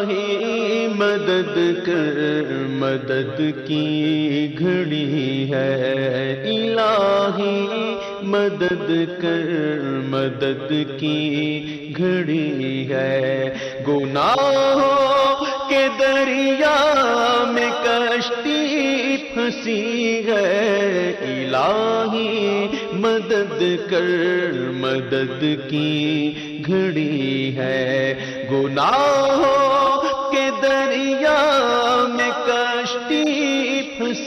الہی مدد کر، مدد کی گھڑی ہے۔ الہی مدد کر، مدد کی گھڑی ہے۔ گناہوں کے دریا میں کشتی پھنسی ہے۔ الہی مدد کر، مدد کی گھڑی ہے۔ گناہوں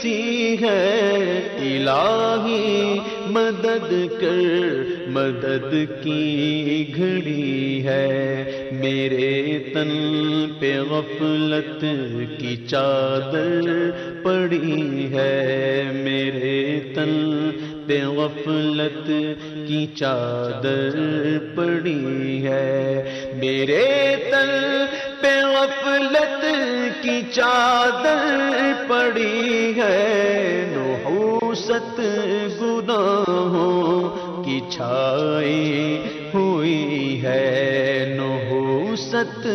کشتی ہے، الہی مدد کر، مدد کی گھڑی ہے۔ میرے تن پہ غفلت کی چادر پڑی ہے۔ میرے تن پہ غفلت کی چادر پڑی ہے۔ میرے تن پہ غفلت کی چادر پڑی ہے، نحوست گناہوں کی چھائی ہوئی ہے۔ نحوست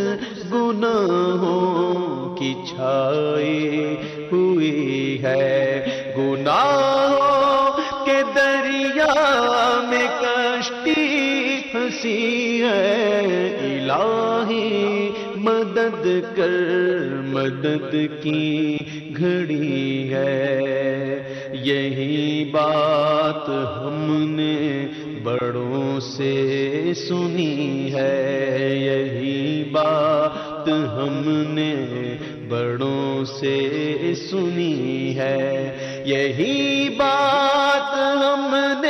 گناہوں کی چھائی ہوئی ہے۔ گناہوں کے دریا میں کشتی پھنسی ہے، الہی مدد کر، مدد کی گھڑی ہے۔ یہی بات ہم نے بڑوں سے سنی ہے۔ یہی بات ہم نے بڑوں سے سنی ہے۔ یہی بات ہم نے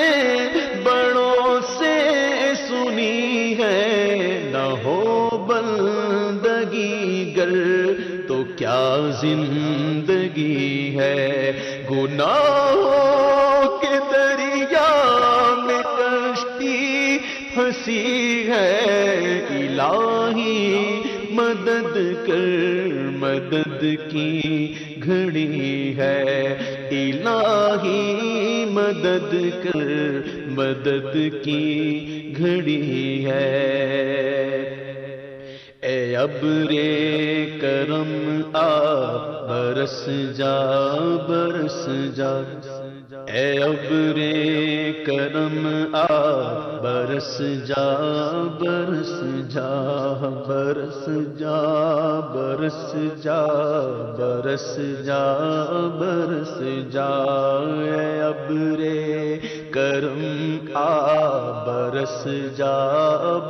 زندگی ہے۔ گناہوں کے دریا میں کشتی پھنسی ہے۔ الہی مدد کر، مدد کی گھڑی ہے۔ الہی مدد کر، مدد کی گھڑی ہے۔ اے ابرے کرم آ برس جا برس جا۔ اے ابرے کرم، آ، برس جا برس جا برس جا برس جا برس جا برس جا۔ اے ابرے کرم، آ، برس جا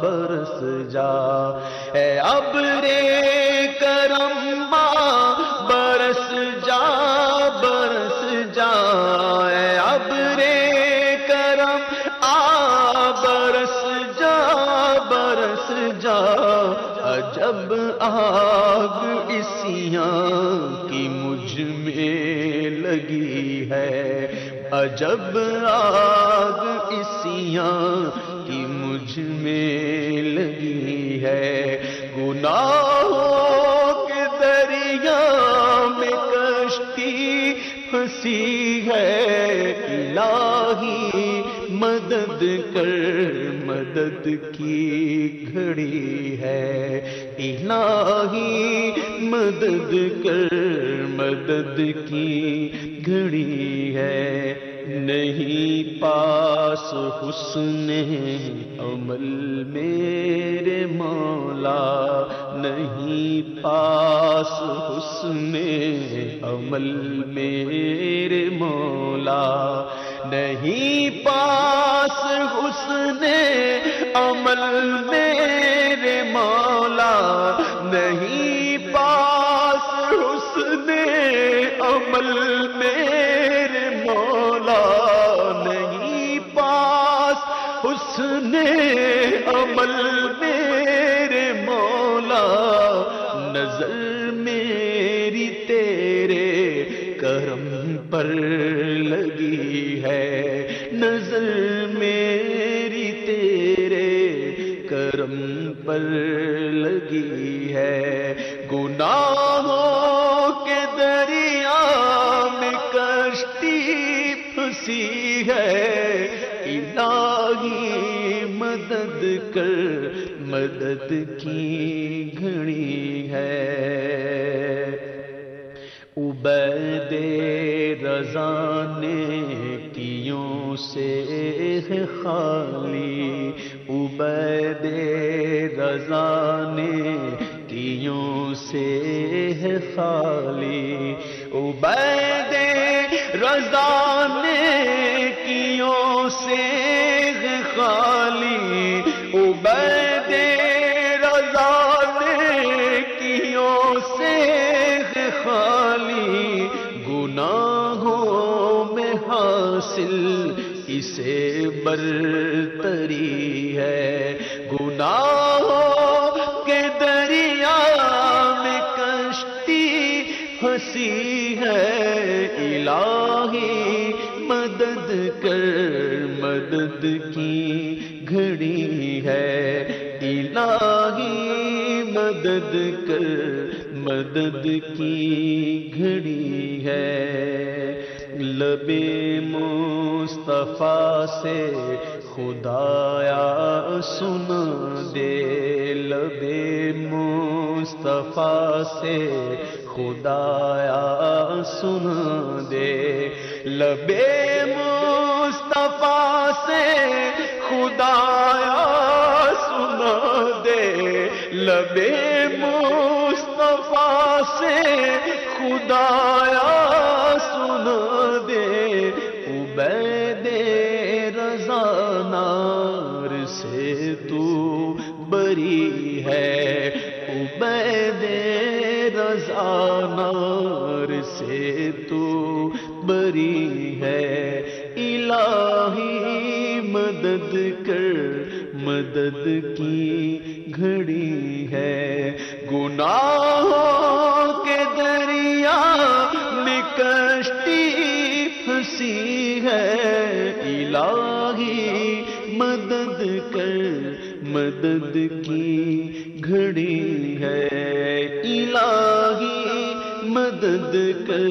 برس جا۔ اے ابرے کرم آگ اسیاں کی مجھ میں لگی ہے۔ عجب آگ اسیاں کی مجھ میں لگی ہے۔ گناہ ہنسی ہے الہی مدد کر مدد کی گھڑی ہے۔ الہی مدد کر مدد کی گھڑی ہے۔ نہیں پاس حسن عمل میرے مولا، نہیں پاس حسن عمل میرے مولا۔ نہیں پاس حسن عمل میرے مولا عمل میرے مولا نہیں پاس حسن عمل میرے مولا نظر میری تیرے کرم پر لگی ہے، نظر میری تیرے کرم پر لگی ہے۔ گناہوں مدد کی گھڑی عبید رضا نے کیوں سے خالی؟ عبید رضا نے کیوں سے خالی؟ عبید رضا نے حاصل اسے برتری ہے۔ گناہوں کے دریا میں کشتی پھنسی ہے۔ الہی مدد کر، مدد کی گھڑی ہے۔ الہی مدد کر، مدد کی گھڑی ہے۔ لب مصطفیٰ سے خدایا سن دے لب مصطفیٰ سے خدایا سن دے۔ لب مصطفیٰ سے خدایا سن دے۔ لب مصطفیٰ سے خدایا سن دے۔ عبید رضا نار سے تو بری ہے۔ عبید رضا نار سے تو بری ہے۔ الہی مدد کر، مدد کی گھڑی ہے۔ گناہوں کے دریا میں کشتی پھنسی ہے الہی مدد کر مدد کی گھڑی ہے۔ الہی مدد کر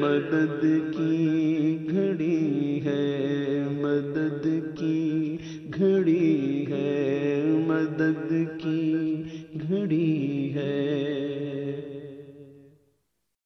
مدد کی